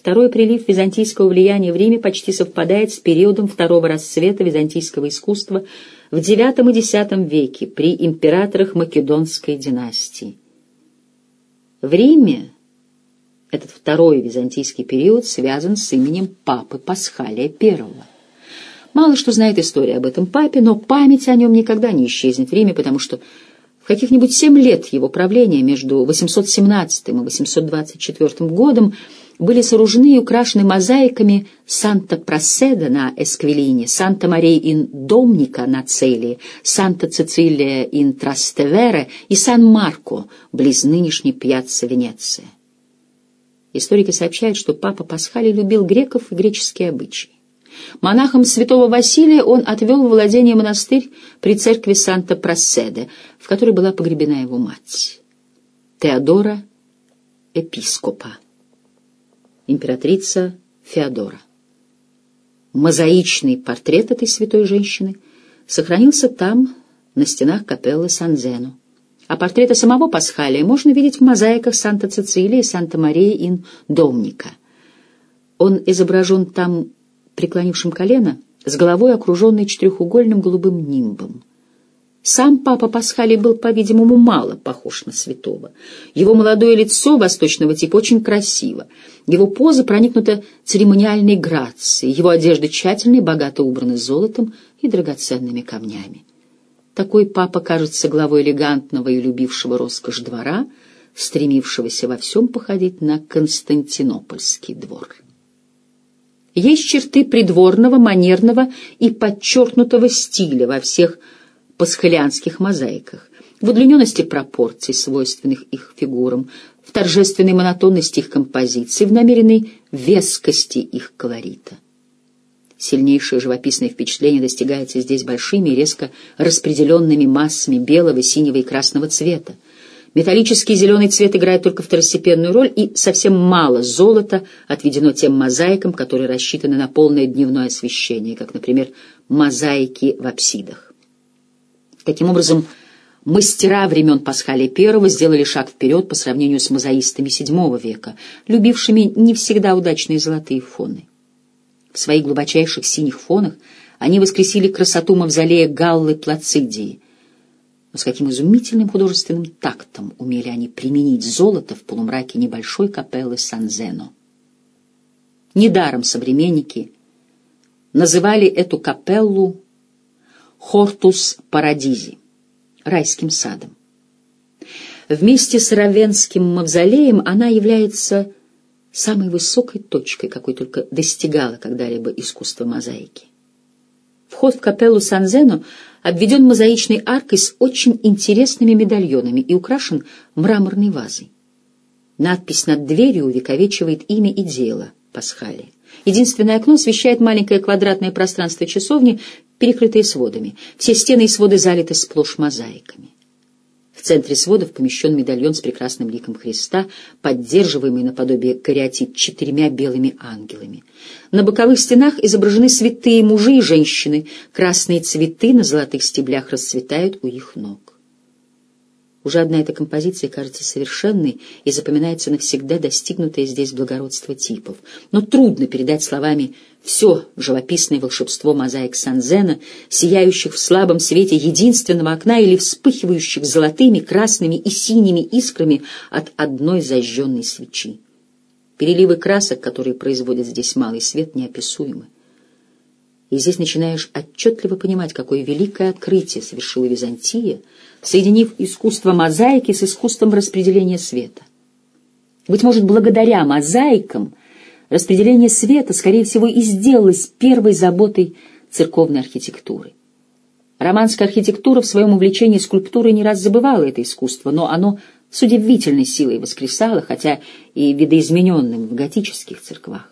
Второй прилив византийского влияния в Риме почти совпадает с периодом второго расцвета византийского искусства в IX и X веке при императорах Македонской династии. В Риме этот второй византийский период связан с именем папы Пасхалия I. Мало что знает история об этом папе, но память о нем никогда не исчезнет в Риме, потому что в каких-нибудь семь лет его правления между 817 и 824 годом были сооружены и украшены мозаиками Санта-Проседа на Эсквилине, Санта-Мария-ин-Домника на Цели, Санта-Цицилия-ин Трастевере и Сан-Марко, близ нынешней пьяцца Венеция. Историки сообщают, что папа Пасхали любил греков и греческие обычаи. Монахом святого Василия он отвел в владение монастырь при церкви Санта-Проседе, в которой была погребена его мать, Теодора Епископа императрица Феодора. Мозаичный портрет этой святой женщины сохранился там, на стенах капеллы Сан-Зено. А портреты самого Пасхалия можно видеть в мозаиках Санта-Цицилии и Санта-Марии-ин-Домника. Он изображен там преклонившим колено, с головой окруженной четырехугольным голубым нимбом. Сам папа Пасхалий был, по-видимому, мало похож на святого. Его молодое лицо восточного типа очень красиво. Его поза проникнута церемониальной грацией, его одежда тщательно и богато убраны золотом и драгоценными камнями. Такой папа кажется главой элегантного и любившего роскошь двора, стремившегося во всем походить на Константинопольский двор. Есть черты придворного, манерного и подчеркнутого стиля во всех пасхалианских мозаиках, в удлиненности пропорций, свойственных их фигурам, в торжественной монотонности их композиции, в намеренной вескости их колорита. Сильнейшее живописное впечатление достигается здесь большими и резко распределенными массами белого, синего и красного цвета. Металлический зеленый цвет играет только второстепенную роль, и совсем мало золота отведено тем мозаикам, которые рассчитаны на полное дневное освещение, как, например, мозаики в апсидах. Таким образом, мастера времен Пасхалия I сделали шаг вперед по сравнению с мозаистами VII века, любившими не всегда удачные золотые фоны. В своих глубочайших синих фонах они воскресили красоту мавзолея Галлы Плацидии. Но с каким изумительным художественным тактом умели они применить золото в полумраке небольшой капеллы Сан-Зено. Недаром современники называли эту капеллу Хортус Парадизи, райским садом. Вместе с Равенским мавзолеем она является самой высокой точкой, какой только достигало когда-либо искусство мозаики. Вход в капеллу Сан-Зено обведен мозаичной аркой с очень интересными медальонами и украшен мраморной вазой. Надпись над дверью увековечивает имя и дело Пасхали. Единственное окно освещает маленькое квадратное пространство часовни, перекрытые сводами. Все стены и своды залиты сплошь мозаиками. В центре сводов помещен медальон с прекрасным ликом Христа, поддерживаемый наподобие кариатид четырьмя белыми ангелами. На боковых стенах изображены святые мужи и женщины, красные цветы на золотых стеблях расцветают у их ног. Уже одна эта композиция кажется совершенной и запоминается навсегда достигнутое здесь благородство типов. Но трудно передать словами все живописное волшебство мозаик Санзена, сияющих в слабом свете единственного окна или вспыхивающих золотыми, красными и синими искрами от одной зажженной свечи. Переливы красок, которые производят здесь малый свет, неописуемы. И здесь начинаешь отчетливо понимать, какое великое открытие совершила Византия, соединив искусство мозаики с искусством распределения света. Быть может, благодаря мозаикам распределение света, скорее всего, и сделалось первой заботой церковной архитектуры. Романская архитектура в своем увлечении скульптурой не раз забывала это искусство, но оно с удивительной силой воскресало, хотя и видоизмененным в готических церквах.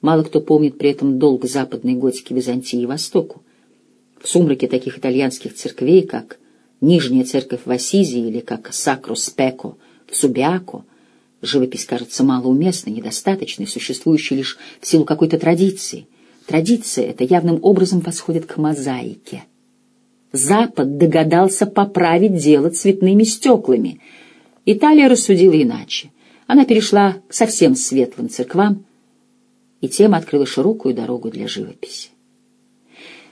Мало кто помнит при этом долг западной готики Византии и Востоку. В сумраке таких итальянских церквей, как Нижняя церковь в Ассизи или как Сакро Спеко в Субиако, живопись кажется малоуместной, недостаточной, существующей лишь в силу какой-то традиции. Традиция эта явным образом восходит к мозаике. Запад догадался поправить дело цветными стеклами. Италия рассудила иначе. она перешла к совсем светлым церквам, и тем открыла широкую дорогу для живописи.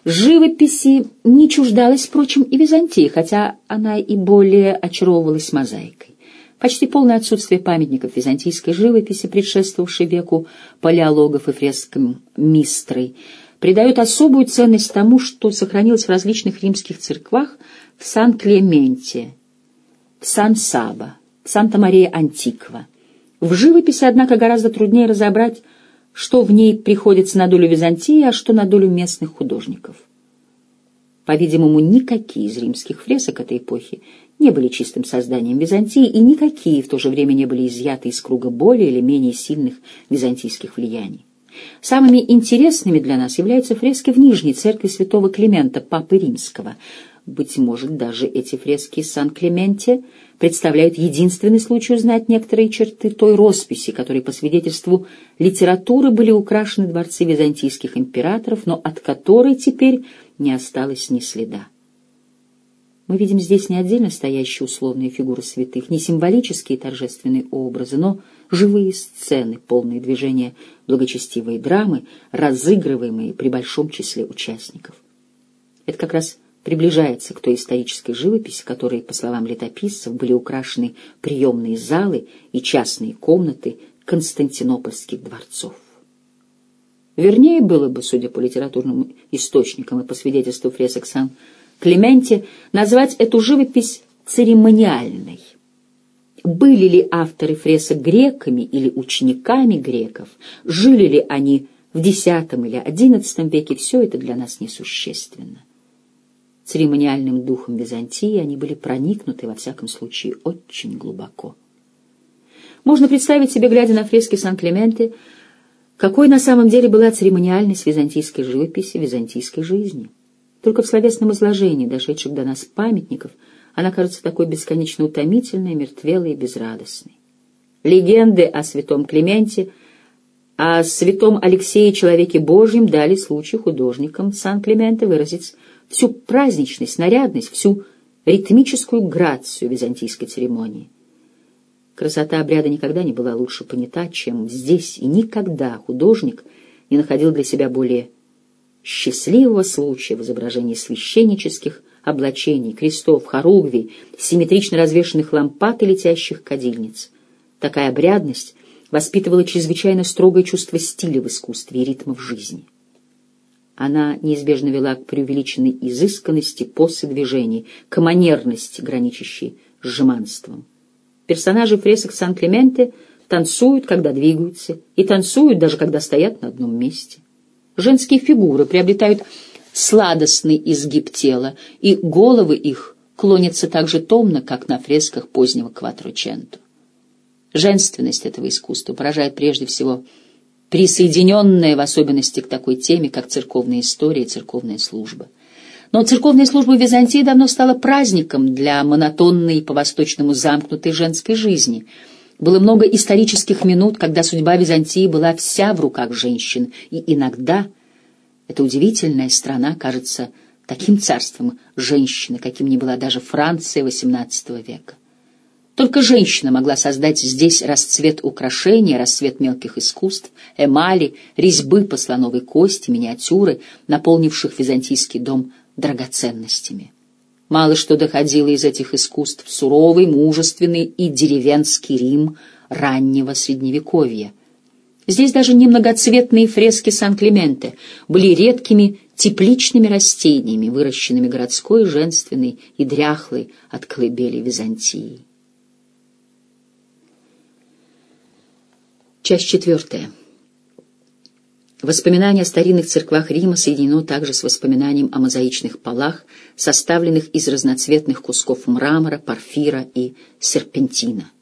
Живописи не чуждалась, впрочем, и Византии, хотя она и более очаровывалась мозаикой. Почти полное отсутствие памятников византийской живописи, предшествовавшей веку палеологов и фрескам Мистрой, придает особую ценность тому, что сохранилось в различных римских церквах в Сан-Клементе, в Сан-Саба, в Санта-Мария-Антиква. В живописи, однако, гораздо труднее разобрать, что в ней приходится на долю Византии, а что на долю местных художников. По-видимому, никакие из римских фресок этой эпохи не были чистым созданием Византии, и никакие в то же время не были изъяты из круга более или менее сильных византийских влияний. Самыми интересными для нас являются фрески в Нижней церкви святого Климента, Папы Римского. Быть может, даже эти фрески Сан-Клементе – представляют единственный случай узнать некоторые черты той росписи, которой по свидетельству литературы были украшены дворцы византийских императоров, но от которой теперь не осталось ни следа. Мы видим здесь не отдельно стоящие условные фигуры святых, не символические торжественные образы, но живые сцены, полные движения благочестивой драмы, разыгрываемые при большом числе участников. Это как раз приближается к той исторической живописи, которой, по словам летописцев, были украшены приемные залы и частные комнаты константинопольских дворцов. Вернее было бы, судя по литературным источникам и по свидетельству фресок Сан-Клементе, назвать эту живопись церемониальной. Были ли авторы фресок греками или учениками греков, жили ли они в X или XI веке, все это для нас несущественно церемониальным духом Византии они были проникнуты, во всяком случае, очень глубоко. Можно представить себе, глядя на фрески Сан-Клементе, какой на самом деле была церемониальность византийской живописи, византийской жизни. Только в словесном изложении, дошедших до нас памятников, она кажется такой бесконечно утомительной, мертвелой и безрадостной. Легенды о святом Клементе, о святом Алексее Человеке Божьем дали случай художникам Сан-Клементе выразить всю праздничность, нарядность, всю ритмическую грацию византийской церемонии. Красота обряда никогда не была лучше понята, чем здесь, и никогда художник не находил для себя более счастливого случая в изображении священнических облачений, крестов, хоругвий, симметрично развешанных лампад и летящих кадильниц. Такая обрядность воспитывала чрезвычайно строгое чувство стиля в искусстве и ритма в жизни. Она неизбежно вела к преувеличенной изысканности посы движений, к манерности, граничащей с жеманством. Персонажи фресок Сан-Клементе танцуют, когда двигаются, и танцуют, даже когда стоят на одном месте. Женские фигуры приобретают сладостный изгиб тела, и головы их клонятся так же томно, как на фресках позднего Кватроченто. Женственность этого искусства поражает прежде всего присоединенная в особенности к такой теме, как церковная история и церковная служба. Но церковная служба в Византии давно стала праздником для монотонной по-восточному замкнутой женской жизни. Было много исторических минут, когда судьба Византии была вся в руках женщин, и иногда эта удивительная страна кажется таким царством женщины, каким не была даже Франция XVIII века. Только женщина могла создать здесь расцвет украшений, расцвет мелких искусств, эмали, резьбы по слоновой кости, миниатюры, наполнивших византийский дом драгоценностями. Мало что доходило из этих искусств суровый, мужественный и деревенский Рим раннего Средневековья. Здесь даже немногоцветные фрески Сан-Клементе были редкими тепличными растениями, выращенными городской, женственной и дряхлой от колыбели Византии. Часть четвертая. Воспоминание о старинных церквах Рима соединено также с воспоминанием о мозаичных полах, составленных из разноцветных кусков мрамора, порфира и серпентина.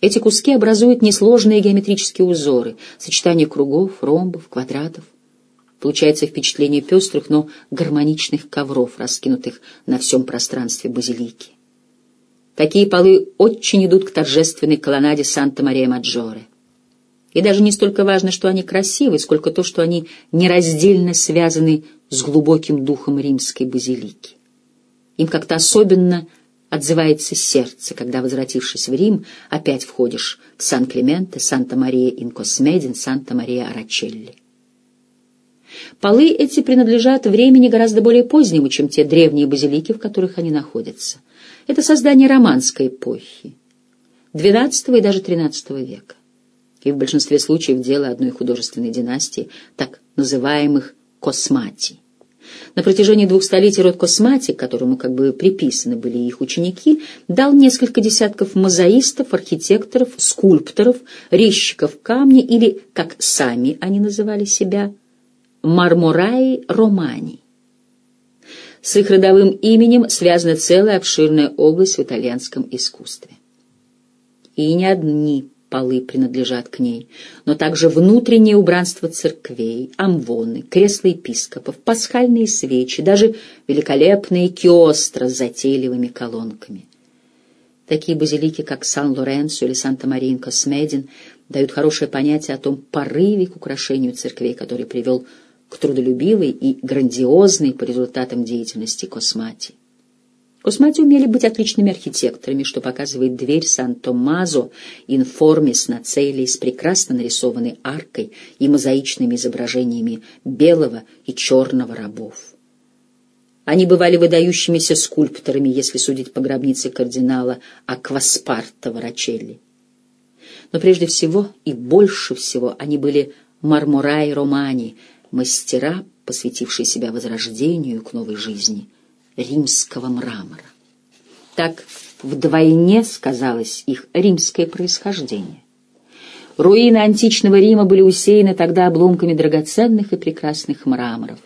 Эти куски образуют несложные геометрические узоры, сочетание кругов, ромбов, квадратов. Получается впечатление пестрых, но гармоничных ковров, раскинутых на всем пространстве базилики. Такие полы очень идут к торжественной колоннаде Санта-Мария-Маджоре. И даже не столько важно, что они красивы, сколько то, что они нераздельно связаны с глубоким духом римской базилики. Им как-то особенно отзывается сердце, когда, возвратившись в Рим, опять входишь в Сан-Клименте, Санта-Мария-ин-Космедин, Санта-Мария-Арачелли. Полы эти принадлежат времени гораздо более позднему, чем те древние базилики, в которых они находятся. Это создание романской эпохи, XII и даже XIII века. И в большинстве случаев дело одной художественной династии, так называемых косматий. На протяжении двух столетий род Космати, которому как бы приписаны были их ученики, дал несколько десятков мозаистов, архитекторов, скульпторов, резчиков камня или, как сами они называли себя, Мармураи Романи. С их родовым именем связана целая обширная область в итальянском искусстве. И не одни полы принадлежат к ней, но также внутреннее убранство церквей, амвоны, кресла епископов, пасхальные свечи, даже великолепные киостро с затейливыми колонками. Такие базилики, как Сан-Лоренцо или Санта-Мария-Космедин, дают хорошее понятие о том порыве к украшению церквей, который привел к трудолюбивой и грандиозной по результатам деятельности Космати. Космати умели быть отличными архитекторами, что показывает дверь Сан-Томмазо информис на цели с прекрасно нарисованной аркой и мозаичными изображениями белого и черного рабов. Они бывали выдающимися скульпторами, если судить по гробнице кардинала Акваспарта Ворочелли. Но прежде всего и больше всего они были мармураи романи, мастера, посвятившие себя возрождению к новой жизни — римского мрамора. Так вдвойне сказалось их римское происхождение. Руины античного Рима были усеяны тогда обломками драгоценных и прекрасных мраморов.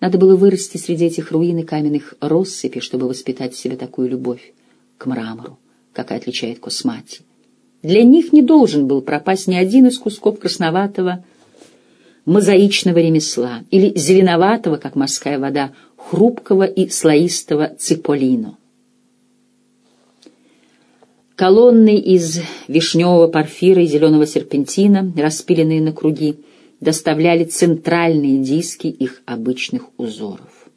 Надо было вырасти среди этих руин и каменных россыпей, чтобы воспитать в себе такую любовь к мрамору, какая отличает Космати. Для них не должен был пропасть ни один из кусков красноватого мозаичного ремесла или зеленоватого, как морская вода, хрупкого и слоистого циполино. Колонны из вишневого порфира и зеленого серпентина, распиленные на круги, доставляли центральные диски их обычных узоров.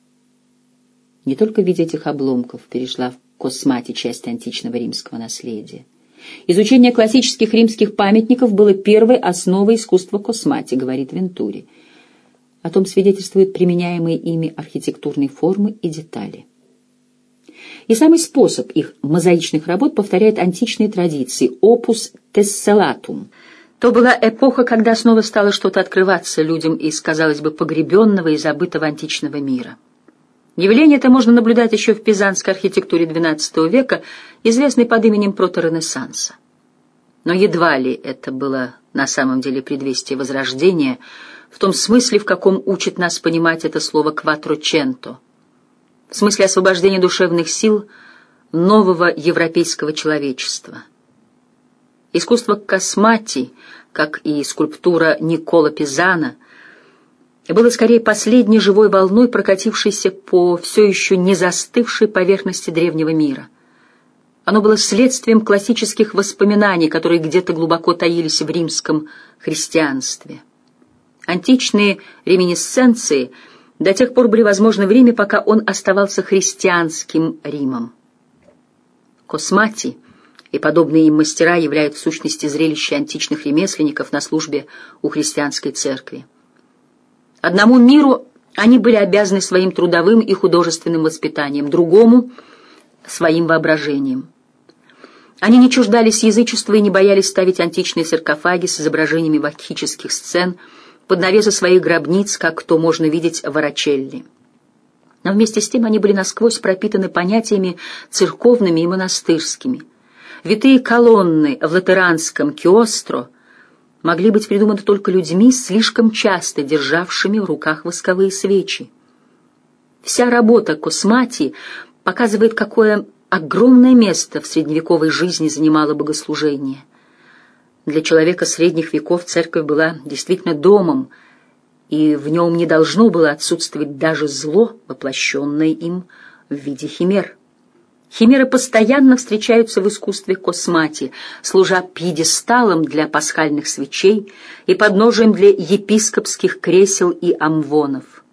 Не только в виде этих обломков перешла в космате часть античного римского наследия. Изучение классических римских памятников было первой основой искусства космати, говорит Вентури – о том свидетельствуют применяемые ими архитектурные формы и детали. И самый способ их мозаичных работ повторяет античные традиции «опус тесселатум». То была эпоха, когда снова стало что-то открываться людям из, казалось бы, погребенного и забытого античного мира. Явление это можно наблюдать еще в пизанской архитектуре XII века, известной под именем проторенессанса. Но едва ли это было на самом деле предвестие Возрождения – в том смысле, в каком учит нас понимать это слово «кватроченто», в смысле освобождения душевных сил нового европейского человечества. Искусство космати, как и скульптура Никола Пизана, было скорее последней живой волной, прокатившейся по все еще не застывшей поверхности древнего мира. Оно было следствием классических воспоминаний, которые где-то глубоко таились в римском христианстве. Античные реминисценции до тех пор были возможны в Риме, пока он оставался христианским Римом. Космати и подобные им мастера являются в сущности зрелище античных ремесленников на службе у христианской церкви. Одному миру они были обязаны своим трудовым и художественным воспитанием, другому — своим воображением. Они не чуждались язычества и не боялись ставить античные саркофаги с изображениями вакхических сцен — под навесы своих гробниц, как то можно видеть в Арачелли. Но вместе с тем они были насквозь пропитаны понятиями церковными и монастырскими. Витые колонны в латеранском киостро могли быть придуманы только людьми, слишком часто державшими в руках восковые свечи. Вся работа Космати показывает, какое огромное место в средневековой жизни занимало богослужение. Для человека средних веков церковь была действительно домом, и в нем не должно было отсутствовать даже зло, воплощенное им в виде химер. Химеры постоянно встречаются в искусстве космати, служа пьедесталом для пасхальных свечей и подножием для епископских кресел и амвонов.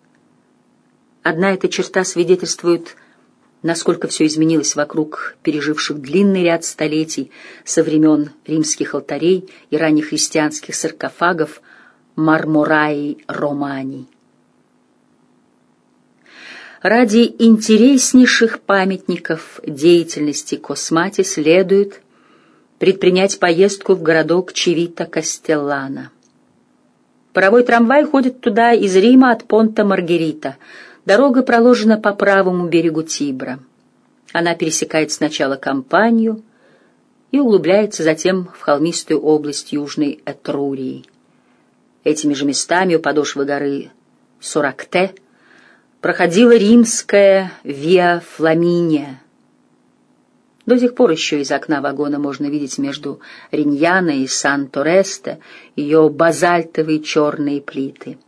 Одна эта черта свидетельствует насколько все изменилось вокруг переживших длинный ряд столетий со времен римских алтарей и ранних христианских саркофагов Мармураи Романи. Ради интереснейших памятников деятельности Космати следует предпринять поездку в городок Чевита-Кастеллана. Паровой трамвай ходит туда из Рима от Понта Маргерита. Дорога проложена по правому берегу Тибра. Она пересекает сначала Кампанию и углубляется затем в холмистую область Южной Этрурии. Этими же местами у подошвы горы Суракте проходила римская Виа Фламиния, до сих пор еще из окна вагона можно видеть между Риньяна и Сан-Торесто ее базальтовые черные плиты.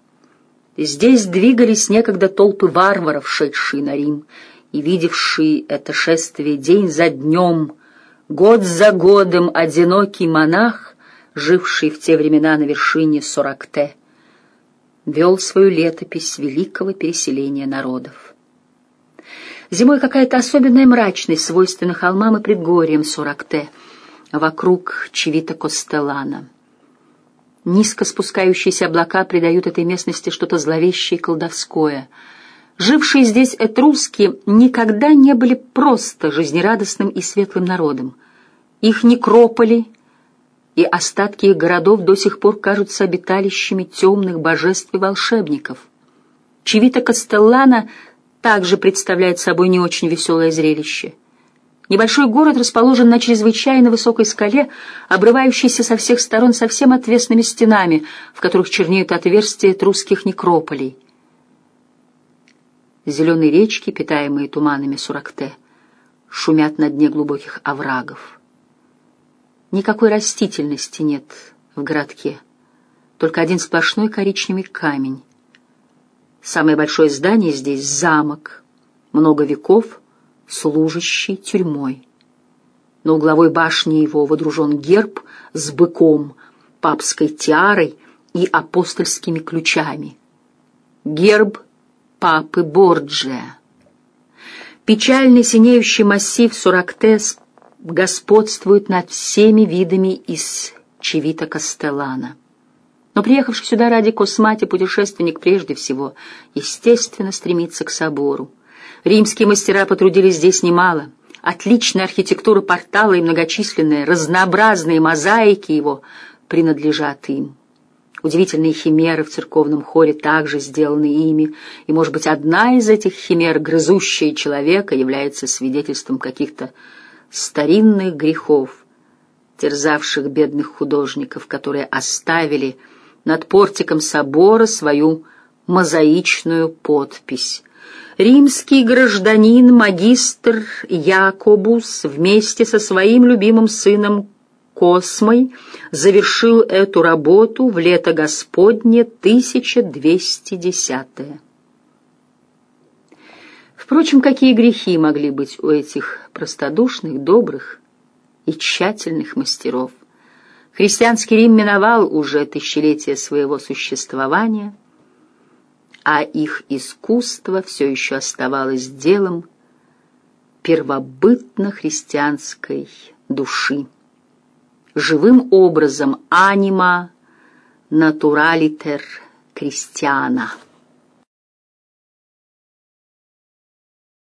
Здесь двигались некогда толпы варваров, шедшие на Рим, и видевшие это шествие день за днем, год за годом одинокий монах, живший в те времена на вершине Соракте, вел свою летопись великого переселения народов. Зимой какая-то особенная мрачность, свойственна холмам и предгорьям Суракте, вокруг Чевита-Костелана. Низко спускающиеся облака придают этой местности что-то зловещее и колдовское. Жившие здесь этруски никогда не были просто жизнерадостным и светлым народом. Их некрополи и остатки их городов до сих пор кажутся обиталищами темных божеств и волшебников. Чевита-Костеллана — также представляет собой не очень веселое зрелище. Небольшой город расположен на чрезвычайно высокой скале, обрывающейся со всех сторон совсем отвесными стенами, в которых чернеют отверстия трусских некрополей. Зеленые речки, питаемые туманами Суракте, шумят на дне глубоких оврагов. Никакой растительности нет в городке, только один сплошной коричневый камень. Самое большое здание здесь — замок, много веков, служащий тюрьмой. На угловой башне его водружен герб с быком, папской тиарой и апостольскими ключами. Герб папы Борджия. Печальный синеющий массив Сурактес господствует над всеми видами из Чевита Кастеллана. Но приехавший сюда ради Космати путешественник прежде всего, естественно, стремится к собору. Римские мастера потрудились здесь немало. Отличная архитектура портала и многочисленные разнообразные мозаики его принадлежат им. Удивительные химеры в церковном хоре также сделаны ими, и, может быть, одна из этих химер, грызущая человека, является свидетельством каких-то старинных грехов, терзавших бедных художников, которые оставили над портиком собора свою мозаичную подпись. Римский гражданин, магистр Якобус вместе со своим любимым сыном Космой завершил эту работу в лето Господне 1210 -е. Впрочем, какие грехи могли быть у этих простодушных, добрых и тщательных мастеров? Христианский Рим миновал уже тысячелетия своего существования, а их искусство все еще оставалось делом первобытно-христианской души, живым образом анима натуралитер крестьяна.